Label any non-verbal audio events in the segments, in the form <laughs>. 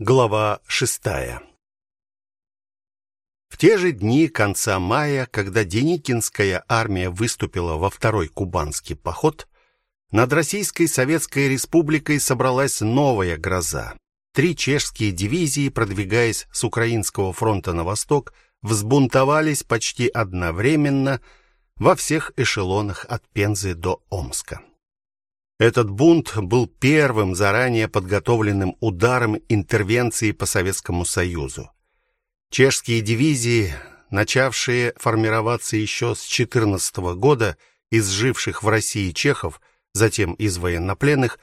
Глава шестая. В те же дни конца мая, когда Деникинская армия выступила во второй кубанский поход, над Российской Советской Республикой собралась новая гроза. Три чешские дивизии, продвигаясь с украинского фронта на восток, взбунтовались почти одновременно во всех эшелонах от Пензы до Омска. Этот бунт был первым заранее подготовленным ударом интервенции по Советскому Союзу. Чешские дивизии, начавшие формироваться еще с 14 года из живших в России чехов, затем из военнопленных,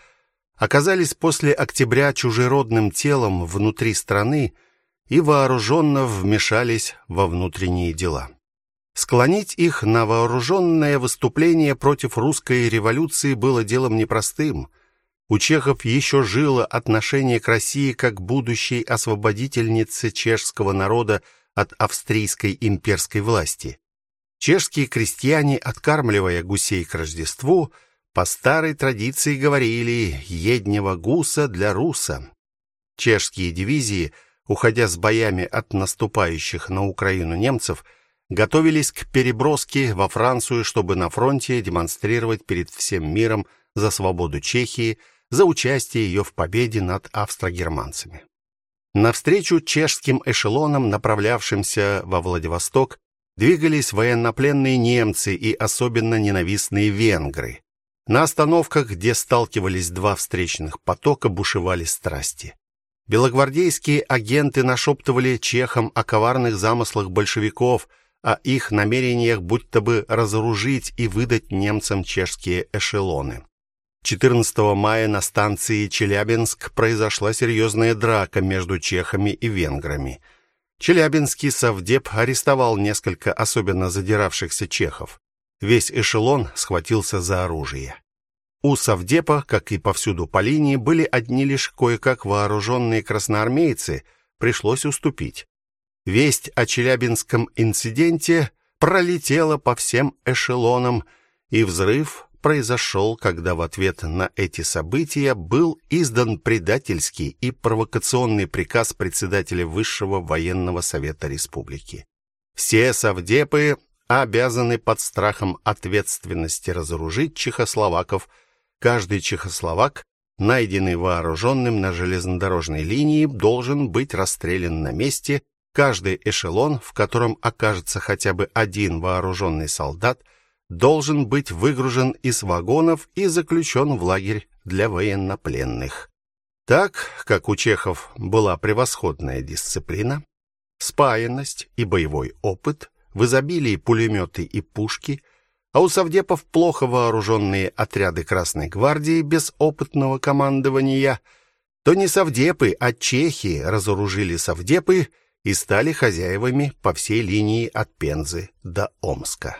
оказались после октября чужеродным телом внутри страны и вооруженно вмешались во внутренние дела. Склонить их на вооруженное выступление против русской революции было делом непростым. У чехов еще жило отношение к России как будущей освободительнице чешского народа от австрийской имперской власти. Чешские крестьяне, откармливая гусей к Рождеству, по старой традиции говорили «еднего гуса для руса». Чешские дивизии, уходя с боями от наступающих на Украину немцев, готовились к переброске во Францию, чтобы на фронте демонстрировать перед всем миром за свободу Чехии, за участие ее в победе над австро-германцами. Навстречу чешским эшелонам, направлявшимся во Владивосток, двигались военнопленные немцы и особенно ненавистные венгры. На остановках, где сталкивались два встречных потока, бушевали страсти. Белогвардейские агенты нашептывали чехам о коварных замыслах большевиков – о их намерениях будто бы разоружить и выдать немцам чешские эшелоны. 14 мая на станции Челябинск произошла серьезная драка между чехами и венграми. Челябинский совдеп арестовал несколько особенно задиравшихся чехов. Весь эшелон схватился за оружие. У совдепа, как и повсюду по линии, были одни лишь кое-как вооруженные красноармейцы, пришлось уступить. Весть о Челябинском инциденте пролетела по всем эшелонам, и взрыв произошел, когда в ответ на эти события был издан предательский и провокационный приказ председателя Высшего военного совета республики. Все совдепы обязаны под страхом ответственности разоружить чехословаков. Каждый чехословак, найденный вооруженным на железнодорожной линии, должен быть расстрелян на месте Каждый эшелон, в котором окажется хотя бы один вооруженный солдат, должен быть выгружен из вагонов и заключен в лагерь для военнопленных. Так, как у чехов была превосходная дисциплина, спаянность и боевой опыт, в изобилии пулеметы и пушки, а у совдепов плохо вооруженные отряды Красной гвардии без опытного командования, то не совдепы, а чехи разоружили совдепы и стали хозяевами по всей линии от Пензы до Омска.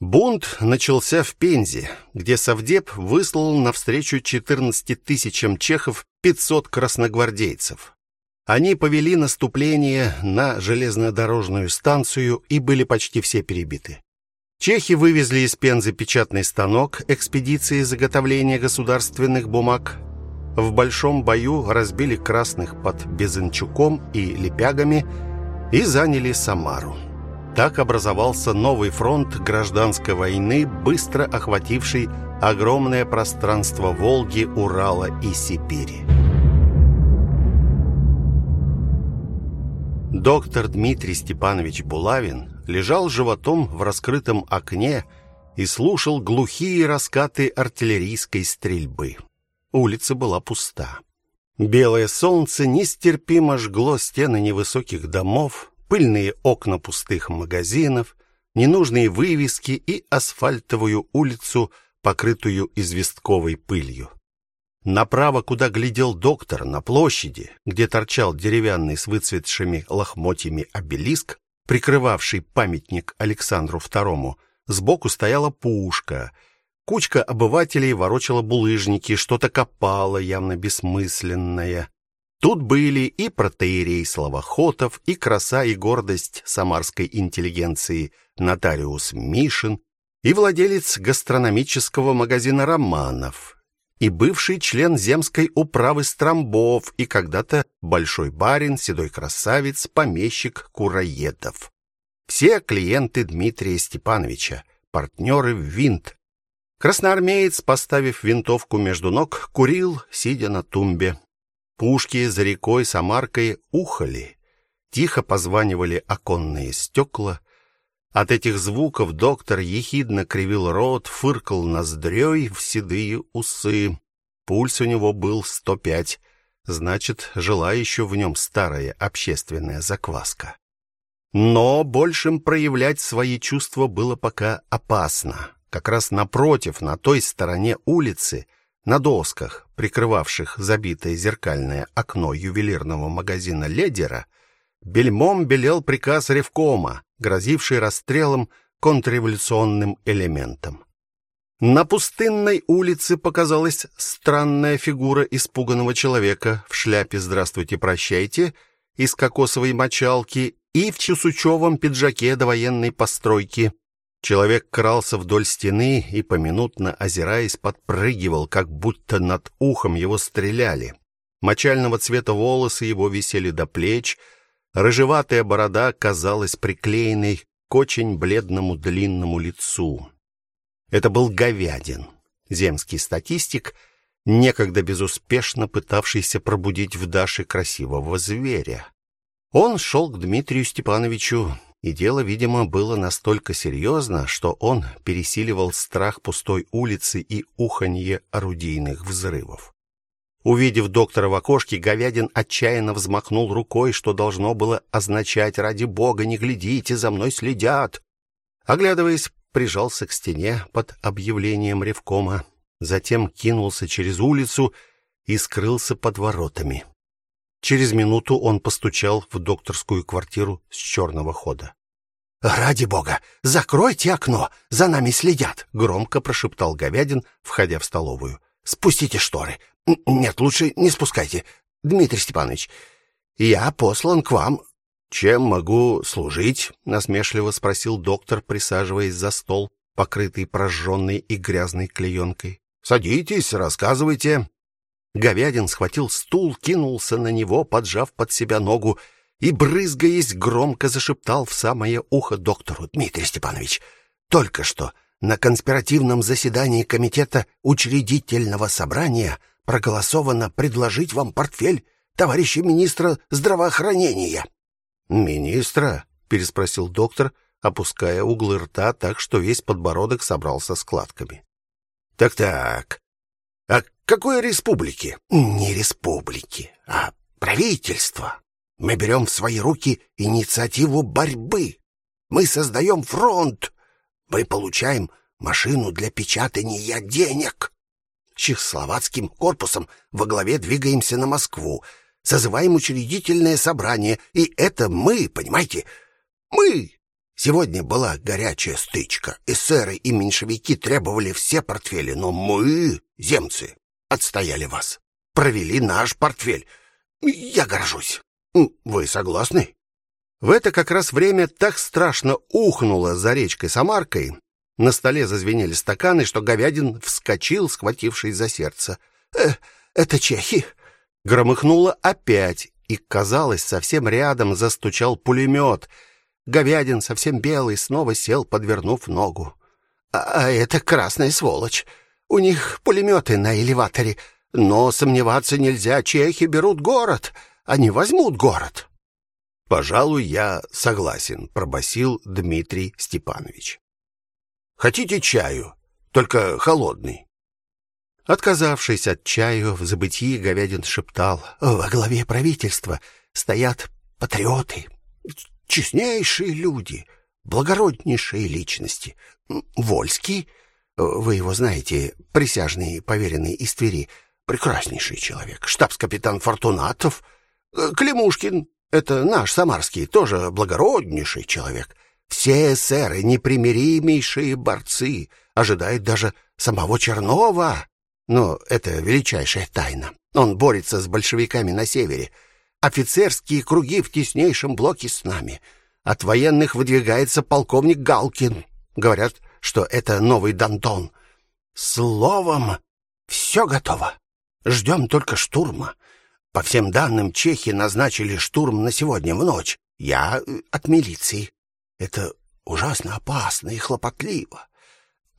Бунт начался в Пензе, где совдеп выслал навстречу 14 тысячам чехов 500 красногвардейцев. Они повели наступление на железнодорожную станцию и были почти все перебиты. Чехи вывезли из Пензы печатный станок экспедиции заготовления государственных бумаг, в большом бою разбили красных под Безенчуком и Лепягами и заняли Самару. Так образовался новый фронт гражданской войны, быстро охвативший огромное пространство Волги, Урала и Сибири. Доктор Дмитрий Степанович Булавин лежал животом в раскрытом окне и слушал глухие раскаты артиллерийской стрельбы. Улица была пуста. Белое солнце нестерпимо жгло стены невысоких домов, пыльные окна пустых магазинов, ненужные вывески и асфальтовую улицу, покрытую известковой пылью. Направо, куда глядел доктор, на площади, где торчал деревянный с выцветшими лохмотьями обелиск, прикрывавший памятник Александру II, сбоку стояла пушка — Кучка обывателей ворочала булыжники, что-то копала, явно бессмысленное. Тут были и протоиерей Славохотов, и краса и гордость самарской интеллигенции нотариус Мишин, и владелец гастрономического магазина Романов. и бывший член земской управы Стромбов, и когда-то большой барин, седой красавец, помещик Кураедов. Все клиенты Дмитрия Степановича, партнеры в винт. Красноармеец, поставив винтовку между ног, курил, сидя на тумбе. Пушки за рекой Самаркой ухали. Тихо позванивали оконные стекла. От этих звуков доктор ехидно кривил рот, фыркал ноздрёй в седые усы. Пульс у него был 105. Значит, жила еще в нем старая общественная закваска. Но большим проявлять свои чувства было пока опасно. Как раз напротив, на той стороне улицы, на досках, прикрывавших забитое зеркальное окно ювелирного магазина Ледера, бельмом белел приказ ревкома грозивший расстрелом контрреволюционным элементам. На пустынной улице показалась странная фигура испуганного человека в шляпе «Здравствуйте, прощайте» из кокосовой мочалки и в чесучевом пиджаке довоенной постройки. Человек крался вдоль стены и поминутно озираясь подпрыгивал, как будто над ухом его стреляли. Мочального цвета волосы его висели до плеч, Рыжеватая борода казалась приклеенной к очень бледному длинному лицу. Это был Говядин, земский статистик, некогда безуспешно пытавшийся пробудить в Даше красивого зверя. Он шел к Дмитрию Степановичу, и дело, видимо, было настолько серьезно, что он пересиливал страх пустой улицы и уханье орудийных взрывов. Увидев доктора в окошке, Говядин отчаянно взмахнул рукой, что должно было означать: "Ради бога, не глядите, за мной следят". Оглядываясь, прижался к стене под объявлением ревкома, затем кинулся через улицу и скрылся под воротами. Через минуту он постучал в докторскую квартиру с черного хода. "Ради бога, закройте окно, за нами следят", громко прошептал Говядин, входя в столовую. "Спустите шторы, нет, лучше не спускайте. Дмитрий Степанович, я послан к вам. Чем могу служить? насмешливо спросил доктор, присаживаясь за стол, покрытый прожженной и грязной клеенкой. Садитесь, рассказывайте. Говядин схватил стул, кинулся на него, поджав под себя ногу и брызгаясь громко зашептал в самое ухо доктору: "Дмитрий Степанович, только что на конспиративном заседании комитета учредительного собрания проголосовано предложить вам портфель товарища министра здравоохранения. Министра? переспросил доктор, опуская углы рта так, что весь подбородок собрался складками. Так-так. Какой республики? Не республики, а правительства. Мы берем в свои руки инициативу борьбы. Мы создаем фронт. Мы получаем машину для печатания денег чехословацким корпусом во главе двигаемся на Москву. Созываем учредительное собрание, и это мы, понимаете? Мы. Сегодня была горячая стычка. Эсеры и меньшевики требовали все портфели, но мы, земцы, отстояли вас. Провели наш портфель. Я горжусь. Вы согласны? В это как раз время так страшно ухнуло за речкой Самаркой, на столе зазвенели стаканы, что Говядин вскочил, схватившись за сердце. Э, это чехи. Громыхнуло опять, и, казалось, совсем рядом застучал пулемет. Говядин, совсем белый, снова сел, подвернув ногу. А, а это красная сволочь. У них пулеметы на элеваторе, но сомневаться нельзя, чехи берут город, они возьмут город. Пожалуй, я согласен, пробасил Дмитрий Степанович. Хотите чаю? Только холодный. Отказавшись от чаю, в забытии Говядин шептал: "Во главе правительства стоят патриоты, честнейшие люди, благороднейшие личности. Вольский, вы его знаете, присяжный поверенный из Твери, прекраснейший человек. Штабс-капитан Фортунатов, Климушкин, это наш самарский, тоже благороднейший человек. Все эсеры, непримиримейшие борцы, ожидают даже самого Чернова. Но это величайшая тайна. Он борется с большевиками на севере. Офицерские круги в теснейшем блоке с нами. От военных выдвигается полковник Галкин. Говорят, что это новый Дантон. Словом, Все готово. Ждем только штурма. По всем данным, чехи назначили штурм на сегодня в ночь. Я э, от милиции. Это ужасно опасно и хлопотливо.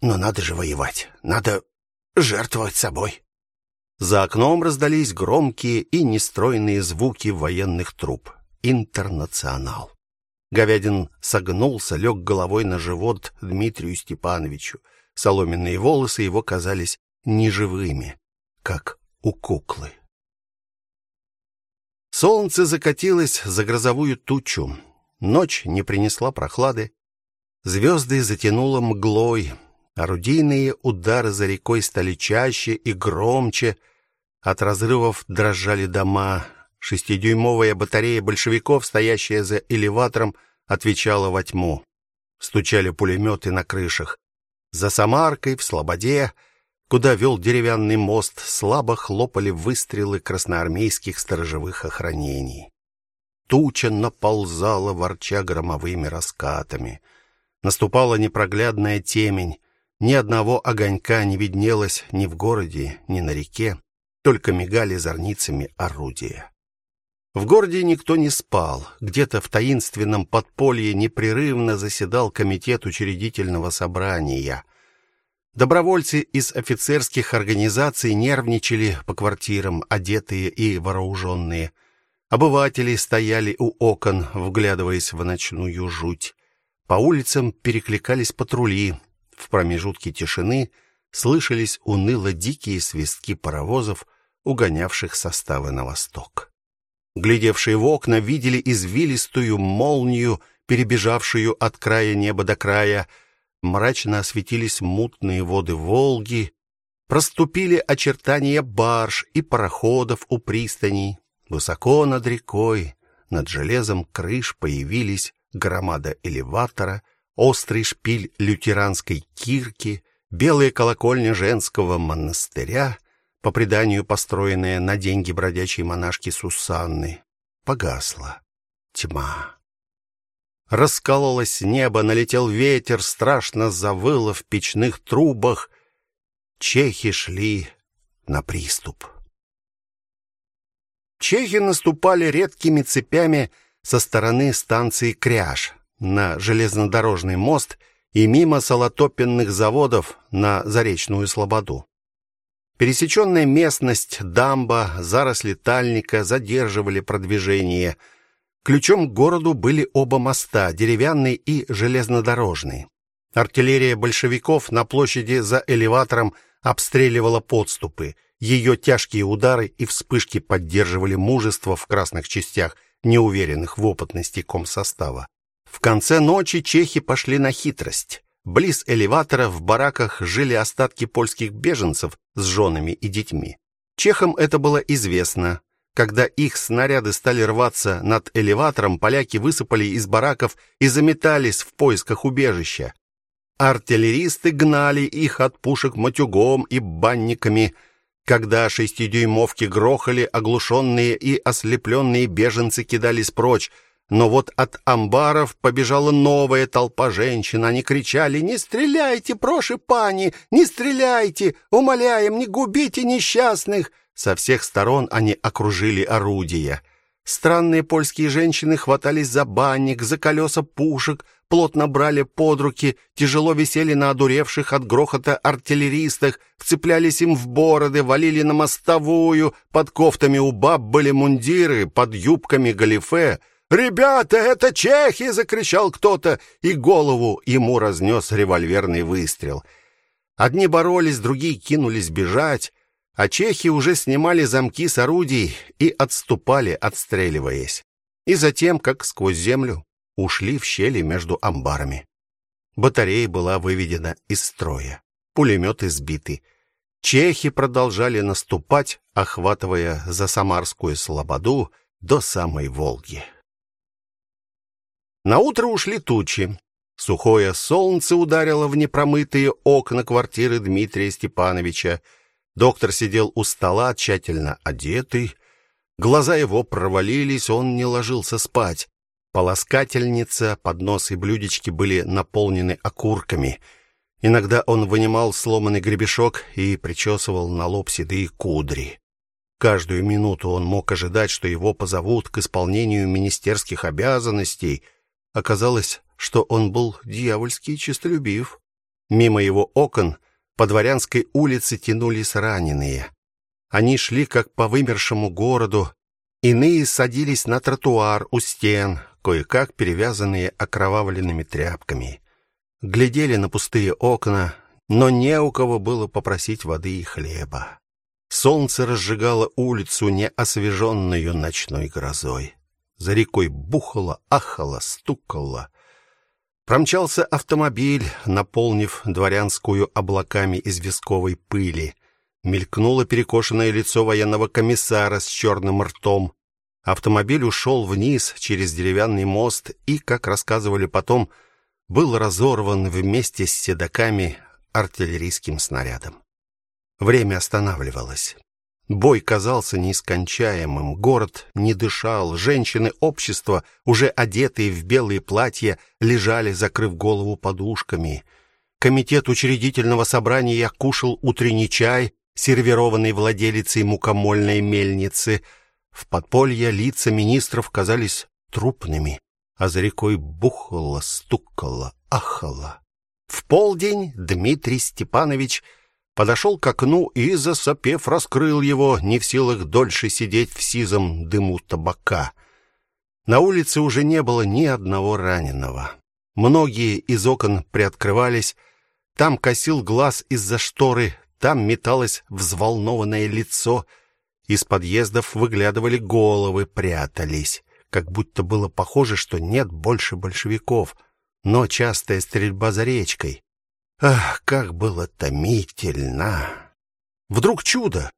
Но надо же воевать. Надо жертвовать собой. За окном раздались громкие и нестройные звуки военных труб. Интернационал. Говядин согнулся, лег головой на живот Дмитрию Степановичу. Соломенные волосы его казались неживыми, как у куклы. Солнце закатилось за грозовую тучу. Ночь не принесла прохлады. Звезды затянуло мглой. Орудийные удары за рекой стали чаще и громче. От разрывов дрожали дома. Шестидюймовая батарея большевиков, стоящая за элеватором, отвечала во тьму. Стучали пулеметы на крышах. За Самаркой в Слободе куда вел деревянный мост, слабо хлопали выстрелы красноармейских сторожевых охранений. Туча наползала, ворча громовыми раскатами. Наступала непроглядная темень. Ни одного огонька не виднелось ни в городе, ни на реке, только мигали зорницами орудия. В городе никто не спал. Где-то в таинственном подполье непрерывно заседал комитет учредительного собрания — Добровольцы из офицерских организаций нервничали по квартирам, одетые и вооруженные. Обыватели стояли у окон, вглядываясь в ночную жуть. По улицам перекликались патрули. В промежутке тишины слышались уныло дикие свистки паровозов, угонявших составы на восток. Глядевшие в окна видели извилистую молнию, перебежавшую от края неба до края, мрачно осветились мутные воды Волги, проступили очертания барж и пароходов у пристаней. Высоко над рекой, над железом крыш появились громада элеватора, острый шпиль лютеранской кирки, белая колокольня женского монастыря, по преданию построенная на деньги бродячей монашки Сусанны. Погасла тьма. Раскололось небо, налетел ветер, страшно завыло в печных трубах. Чехи шли на приступ. Чехи наступали редкими цепями со стороны станции Кряж на железнодорожный мост и мимо солотопенных заводов на Заречную слободу. Пересеченная местность, дамба, заросли тальника задерживали продвижение – Ключом к городу были оба моста, деревянный и железнодорожный. Артиллерия большевиков на площади за элеватором обстреливала подступы. Ее тяжкие удары и вспышки поддерживали мужество в красных частях, неуверенных в опытности комсостава. В конце ночи чехи пошли на хитрость. Близ элеватора в бараках жили остатки польских беженцев с женами и детьми. Чехам это было известно. Когда их снаряды стали рваться над элеватором, поляки высыпали из бараков и заметались в поисках убежища. Артиллеристы гнали их от пушек матюгом и банниками. Когда шестидюймовки грохали, оглушенные и ослепленные беженцы кидались прочь. Но вот от амбаров побежала новая толпа женщин. Они кричали: "Не стреляйте, прошу пани, не стреляйте! Умоляем, не губите несчастных!" Со всех сторон они окружили орудия. Странные польские женщины хватались за банник, за колеса пушек, плотно брали под руки, тяжело висели на одуревших от грохота артиллеристах, вцеплялись им в бороды, валили на мостовую, под кофтами у баб были мундиры, под юбками галифе. «Ребята, это чехи!» — закричал кто-то, и голову ему разнес револьверный выстрел. Одни боролись, другие кинулись бежать а чехи уже снимали замки с орудий и отступали, отстреливаясь. И затем, как сквозь землю, ушли в щели между амбарами. Батарея была выведена из строя. Пулеметы сбиты. Чехи продолжали наступать, охватывая за Самарскую слободу до самой Волги. На утро ушли тучи. Сухое солнце ударило в непромытые окна квартиры Дмитрия Степановича. Доктор сидел у стола, тщательно одетый. Глаза его провалились, он не ложился спать. Полоскательница, поднос и блюдечки были наполнены окурками. Иногда он вынимал сломанный гребешок и причесывал на лоб седые кудри. Каждую минуту он мог ожидать, что его позовут к исполнению министерских обязанностей. Оказалось, что он был дьявольски честолюбив. Мимо его окон по дворянской улице тянулись раненые. Они шли как по вымершему городу, иные садились на тротуар у стен, кое-как перевязанные окровавленными тряпками. Глядели на пустые окна, но не у кого было попросить воды и хлеба. Солнце разжигало улицу, не освеженную ночной грозой. За рекой бухало, ахало, стукало. Промчался автомобиль, наполнив дворянскую облаками известковой пыли. Мелькнуло перекошенное лицо военного комиссара с черным ртом. Автомобиль ушел вниз через деревянный мост и, как рассказывали потом, был разорван вместе с седаками артиллерийским снарядом. Время останавливалось. Бой казался нескончаемым, город не дышал, женщины общества, уже одетые в белые платья, лежали, закрыв голову подушками. Комитет учредительного собрания кушал утренний чай, сервированный владелицей мукомольной мельницы. В подполье лица министров казались трупными, а за рекой бухало, стукало, ахало. В полдень Дмитрий Степанович подошел к окну и, засопев, раскрыл его, не в силах дольше сидеть в сизом дыму табака. На улице уже не было ни одного раненого. Многие из окон приоткрывались, там косил глаз из-за шторы, там металось взволнованное лицо, из подъездов выглядывали головы, прятались, как будто было похоже, что нет больше большевиков, но частая стрельба за речкой. Ах, как было томительно! Вдруг чудо!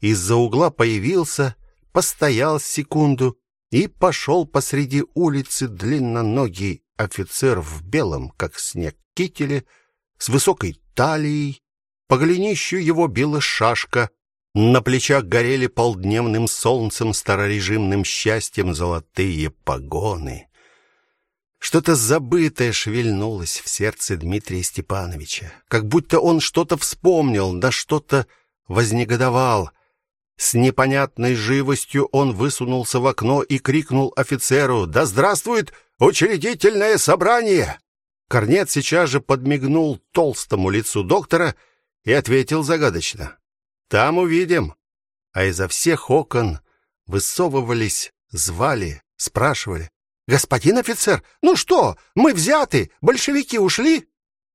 Из-за угла появился, постоял секунду и пошел посреди улицы длинноногий офицер в белом, как снег, кителе, с высокой талией. По голенищу его била шашка, на плечах горели полдневным солнцем старорежимным счастьем золотые погоны. Что-то забытое шевельнулось в сердце Дмитрия Степановича, как будто он что-то вспомнил, да что-то вознегодовал. С непонятной живостью он высунулся в окно и крикнул офицеру: "Да здравствует учредительное собрание!" Корнет сейчас же подмигнул толстому лицу доктора и ответил загадочно: "Там увидим". А изо всех окон высовывались, звали, спрашивали: Господин офицер, ну что, мы взяты, большевики ушли?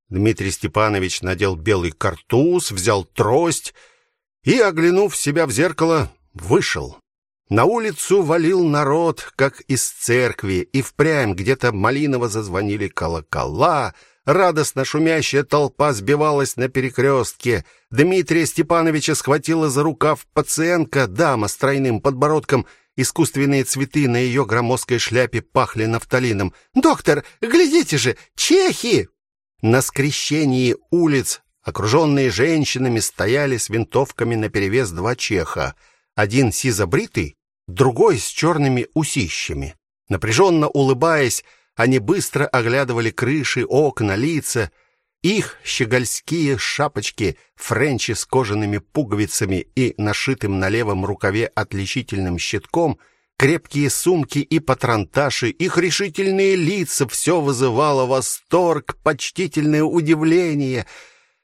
Дмитрий Степанович надел белый картуз, взял трость и, оглянув себя в зеркало, вышел. На улицу валил народ, как из церкви, и впрямь где-то малиново зазвонили колокола, радостно шумящая толпа сбивалась на перекрестке. Дмитрия Степановича схватила за рукав пациентка, дама с тройным подбородком Искусственные цветы на ее громоздкой шляпе пахли нафталином. "Доктор, глядите же, чехи!" На скрещении улиц, окруженные женщинами, стояли с винтовками наперевес два чеха. Один сизобритый, другой с черными усищами. Напряженно улыбаясь, они быстро оглядывали крыши, окна, лица. Их щегольские шапочки, френчи с кожаными пуговицами и нашитым на левом рукаве отличительным щитком, крепкие сумки и патронташи, их решительные лица все вызывало восторг, почтительное удивление.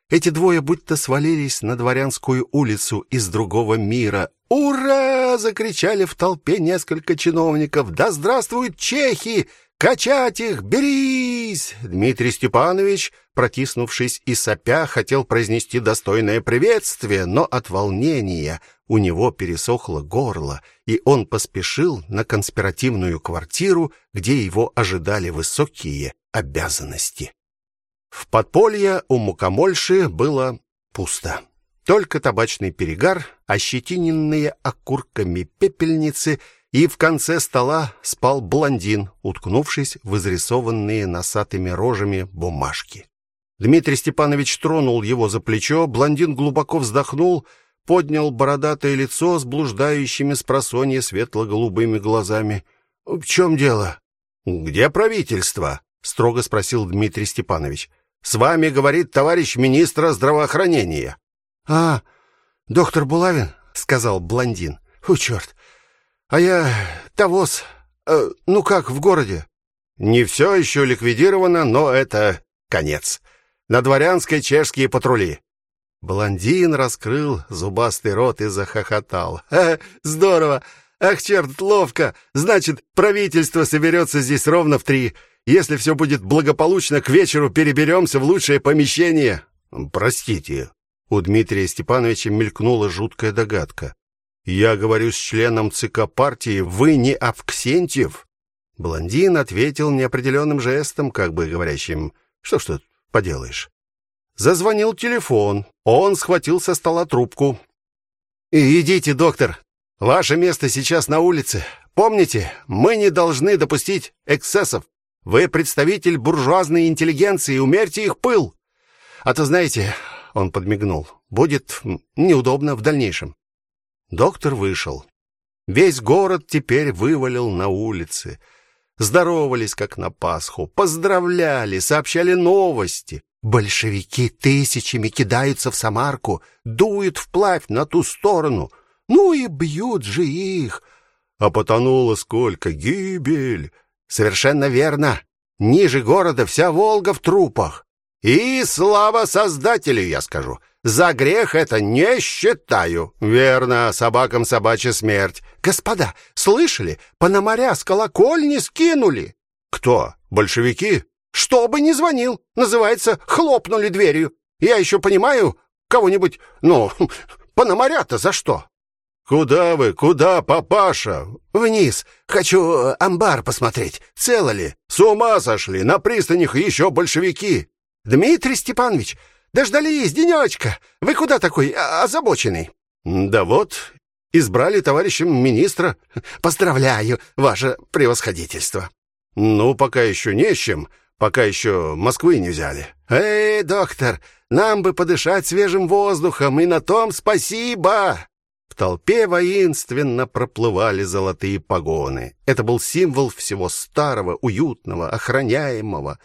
Эти двое будто свалились на дворянскую улицу из другого мира. Ура! закричали в толпе несколько чиновников. Да здравствуют чехи! Качать их, берись! Дмитрий Степанович, протиснувшись и сопя, хотел произнести достойное приветствие, но от волнения у него пересохло горло, и он поспешил на конспиративную квартиру, где его ожидали высокие обязанности. В подполье у мукомольши было пусто. Только табачный перегар, ощетиненные окурками пепельницы — и в конце стола спал блондин, уткнувшись в изрисованные носатыми рожами бумажки. Дмитрий Степанович тронул его за плечо, блондин глубоко вздохнул, поднял бородатое лицо с блуждающими с просонья светло-голубыми глазами. "В чем дело? Где правительство?" строго спросил Дмитрий Степанович. С вами говорит товарищ министра здравоохранения. А, доктор Булавин, сказал блондин. О, черт. А я Тавос. Э, ну как в городе? Не все еще ликвидировано, но это конец. На дворянской чешские патрули. Блондин раскрыл зубастый рот и захохотал. <laughs> «Ха, здорово! Ах, черт, ловко! Значит, правительство соберется здесь ровно в три. Если все будет благополучно, к вечеру переберемся в лучшее помещение». «Простите». У Дмитрия Степановича мелькнула жуткая догадка. «Я говорю с членом ЦК партии, вы не Авксентьев?» Блондин ответил неопределенным жестом, как бы говорящим, «Что ж тут поделаешь?» Зазвонил телефон. Он схватил со стола трубку. «Идите, доктор. Ваше место сейчас на улице. Помните, мы не должны допустить эксцессов. Вы представитель буржуазной интеллигенции, умерьте их пыл. А то, знаете, он подмигнул. Будет неудобно в дальнейшем. Доктор вышел. Весь город теперь вывалил на улицы. Здоровались как на Пасху, поздравляли, сообщали новости. Большевики тысячами кидаются в Самарку, дуют вплавь на ту сторону. Ну и бьют же их. А потонуло сколько гибель. Совершенно верно. Ниже города вся Волга в трупах. И слава Создателю, я скажу. За грех это не считаю. Верно, собакам собачья смерть. Господа, слышали? Пономаря с колокольни скинули. Кто? Большевики? Что бы ни звонил, называется, хлопнули дверью. Я еще понимаю, кого-нибудь, ну, <laughs> пономаря-то за что? Куда вы? Куда, папаша? Вниз. Хочу э, амбар посмотреть. Цело ли? С ума сошли. На пристанях еще большевики. Дмитрий Степанович, дождались денечка. Вы куда такой озабоченный? Да вот, избрали товарищем министра. Поздравляю, ваше превосходительство. Ну, пока еще не с чем. Пока еще Москвы не взяли. Эй, доктор, нам бы подышать свежим воздухом, и на том спасибо. В толпе воинственно проплывали золотые погоны. Это был символ всего старого, уютного, охраняемого.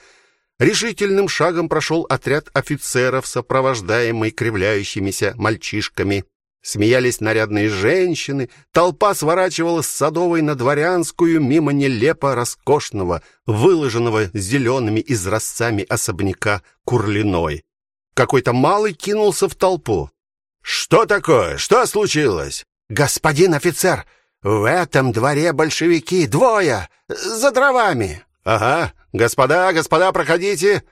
Решительным шагом прошел отряд офицеров, сопровождаемый кривляющимися мальчишками. Смеялись нарядные женщины, толпа сворачивала с Садовой на Дворянскую мимо нелепо роскошного, выложенного зелеными изразцами особняка Курлиной. Какой-то малый кинулся в толпу. Что такое? Что случилось? Господин офицер, в этом дворе большевики двое за дровами. Ага, господа, господа, проходите.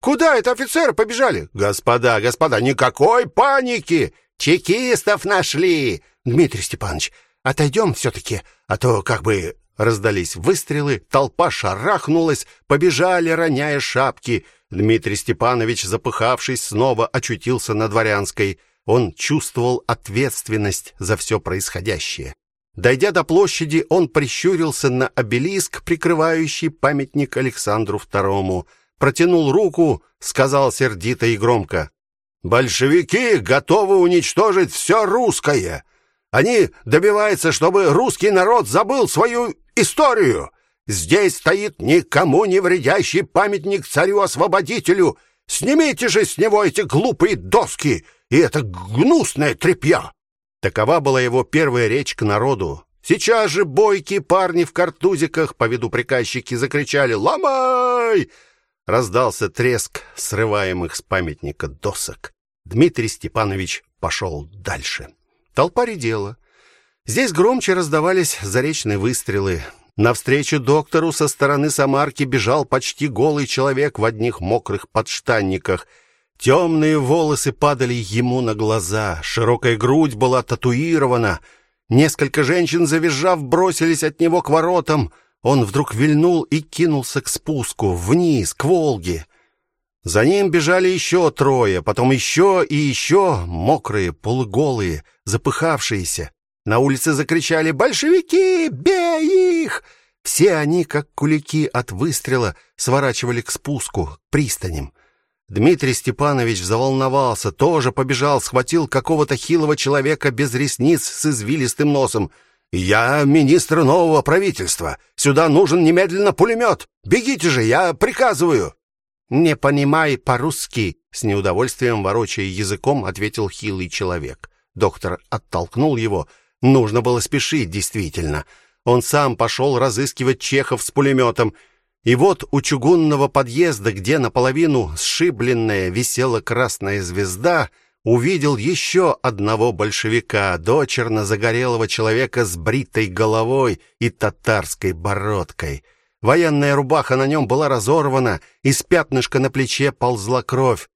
Куда это офицеры побежали? Господа, господа, никакой паники. Чекистов нашли! Дмитрий Степанович, отойдем все-таки, а то как бы раздались выстрелы, толпа шарахнулась, побежали, роняя шапки. Дмитрий Степанович, запыхавшись, снова очутился на Дворянской. Он чувствовал ответственность за все происходящее. Дойдя до площади, он прищурился на обелиск, прикрывающий памятник Александру II, протянул руку, сказал сердито и громко: Большевики готовы уничтожить все русское. Они добиваются, чтобы русский народ забыл свою историю. Здесь стоит никому не вредящий памятник царю-освободителю. Снимите же с него эти глупые доски и это гнусное тряпье. Такова была его первая речь к народу. Сейчас же бойкие парни в картузиках по виду приказчики закричали «Ломай!» Раздался треск срываемых с памятника досок. Дмитрий Степанович пошел дальше. Толпа редела. Здесь громче раздавались заречные выстрелы. Навстречу доктору со стороны Самарки бежал почти голый человек в одних мокрых подштанниках. Темные волосы падали ему на глаза, широкая грудь была татуирована. Несколько женщин, завизжав, бросились от него к воротам. Он вдруг вильнул и кинулся к спуску, вниз, к Волге. За ним бежали еще трое, потом еще и еще, мокрые, полуголые, запыхавшиеся. На улице закричали «Большевики! Бей их!» Все они, как кулики от выстрела, сворачивали к спуску, к пристаням. Дмитрий Степанович заволновался, тоже побежал, схватил какого-то хилого человека без ресниц с извилистым носом. «Я министр нового правительства. Сюда нужен немедленно пулемет. Бегите же, я приказываю!» Не понимай по-русски, с неудовольствием ворочая языком, ответил хилый человек. Доктор оттолкнул его. Нужно было спешить, действительно. Он сам пошел разыскивать чехов с пулеметом. И вот у чугунного подъезда, где наполовину сшибленная висела красная звезда, увидел еще одного большевика, дочерно загорелого человека с бритой головой и татарской бородкой. Военная рубаха на нем была разорвана, из пятнышка на плече ползла кровь.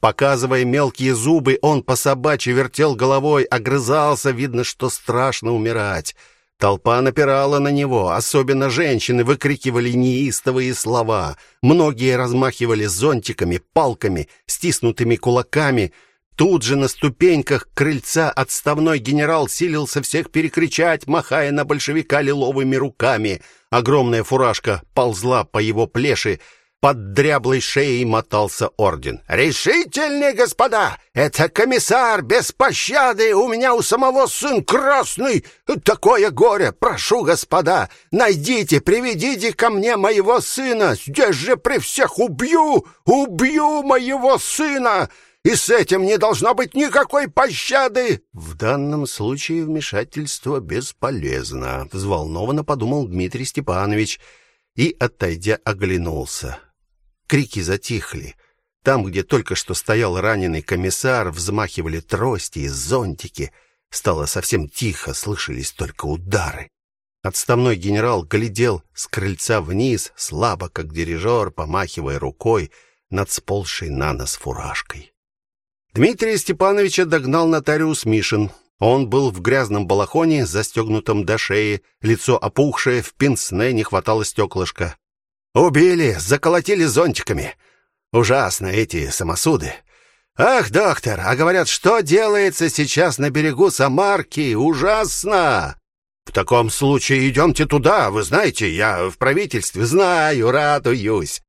Показывая мелкие зубы, он по собачьи вертел головой, огрызался, видно, что страшно умирать. Толпа напирала на него, особенно женщины выкрикивали неистовые слова. Многие размахивали зонтиками, палками, стиснутыми кулаками. Тут же на ступеньках крыльца отставной генерал силился всех перекричать, махая на большевика лиловыми руками. Огромная фуражка ползла по его плеши, под дряблой шеей мотался орден. «Решительнее, господа! Это комиссар без пощады! У меня у самого сын красный! Такое горе! Прошу, господа, найдите, приведите ко мне моего сына! Здесь же при всех убью! Убью моего сына!» и с этим не должно быть никакой пощады. В данном случае вмешательство бесполезно, взволнованно подумал Дмитрий Степанович и отойдя оглянулся. Крики затихли. Там, где только что стоял раненый комиссар, взмахивали трости и зонтики. Стало совсем тихо, слышались только удары. Отставной генерал глядел с крыльца вниз, слабо, как дирижер, помахивая рукой над сползшей на нос фуражкой. Дмитрия Степановича догнал нотариус Мишин. Он был в грязном балахоне, застегнутом до шеи, лицо опухшее, в пенсне не хватало стеклышка. Убили, заколотили зонтиками. Ужасно эти самосуды. Ах, доктор, а говорят, что делается сейчас на берегу Самарки? Ужасно. В таком случае идемте туда, вы знаете, я в правительстве знаю, радуюсь.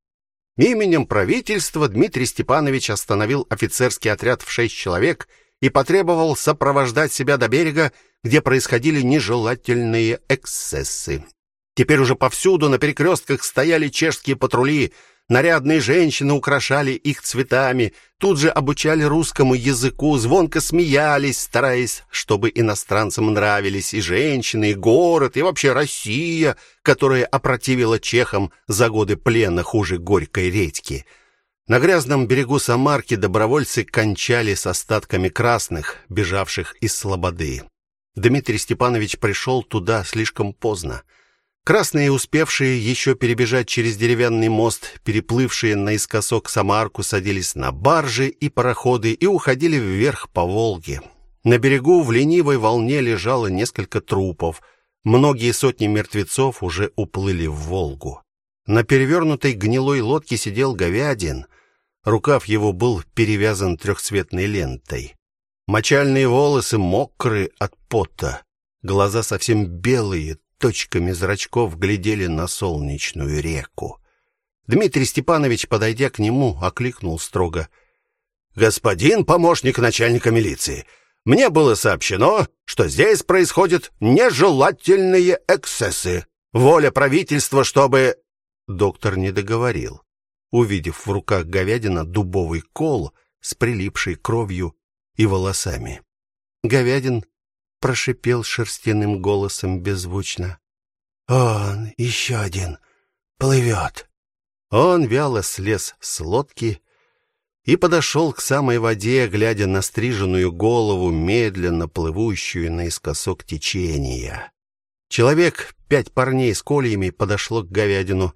Именем правительства Дмитрий Степанович остановил офицерский отряд в шесть человек и потребовал сопровождать себя до берега, где происходили нежелательные эксцессы. Теперь уже повсюду на перекрестках стояли чешские патрули, нарядные женщины украшали их цветами, тут же обучали русскому языку, звонко смеялись, стараясь, чтобы иностранцам нравились и женщины, и город, и вообще Россия, которая опротивила чехам за годы плена хуже горькой редьки. На грязном берегу Самарки добровольцы кончали с остатками красных, бежавших из слободы. Дмитрий Степанович пришел туда слишком поздно. Красные, успевшие еще перебежать через деревянный мост, переплывшие наискосок Самарку, садились на баржи и пароходы и уходили вверх по Волге. На берегу в ленивой волне лежало несколько трупов. Многие сотни мертвецов уже уплыли в Волгу. На перевернутой гнилой лодке сидел говядин. Рукав его был перевязан трехцветной лентой. Мочальные волосы мокрые от пота, глаза совсем белые, точками зрачков глядели на солнечную реку. Дмитрий Степанович, подойдя к нему, окликнул строго: "Господин помощник начальника милиции, мне было сообщено, что здесь происходят нежелательные эксцессы. Воля правительства, чтобы Доктор не договорил. Увидев в руках говядина дубовый кол с прилипшей кровью и волосами. Говядин прошипел шерстяным голосом беззвучно. Он еще один плывет». Он вяло слез с лодки и подошел к самой воде, глядя на стриженную голову, медленно плывущую наискосок течения. Человек, пять парней с кольями подошло к говядину.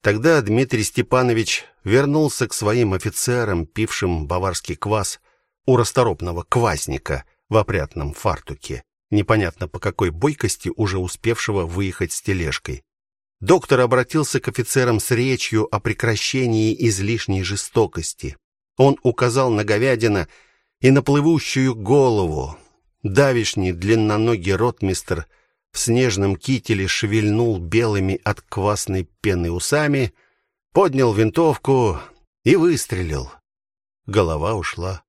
Тогда Дмитрий Степанович вернулся к своим офицерам, пившим баварский квас у расторопного квасника — в опрятном фартуке, непонятно по какой бойкости уже успевшего выехать с тележкой. Доктор обратился к офицерам с речью о прекращении излишней жестокости. Он указал на говядина и на плывущую голову. Давишний длинноногий ротмистр в снежном кителе шевельнул белыми от квасной пены усами, поднял винтовку и выстрелил. Голова ушла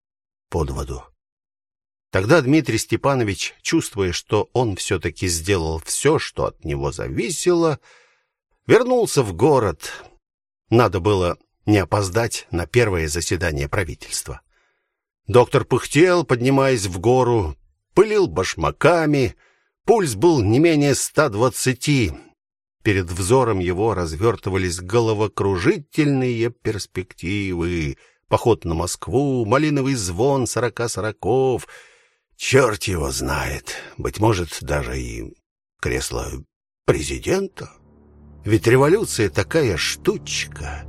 под воду. Тогда Дмитрий Степанович, чувствуя, что он все таки сделал все, что от него зависело, вернулся в город. Надо было не опоздать на первое заседание правительства. Доктор пыхтел, поднимаясь в гору, пылил башмаками, пульс был не менее 120. Перед взором его развертывались головокружительные перспективы. Поход на Москву, малиновый звон сорока сороков. Черт его знает, быть может, даже и кресло президента. Ведь революция такая штучка.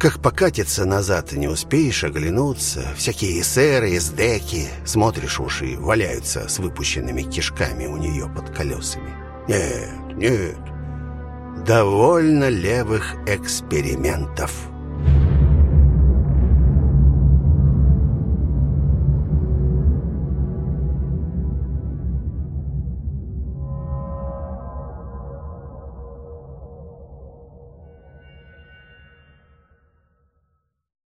Как покатиться назад, не успеешь оглянуться. Всякие эсеры, эсдеки, смотришь уж и валяются с выпущенными кишками у нее под колесами. Нет, нет, довольно левых экспериментов.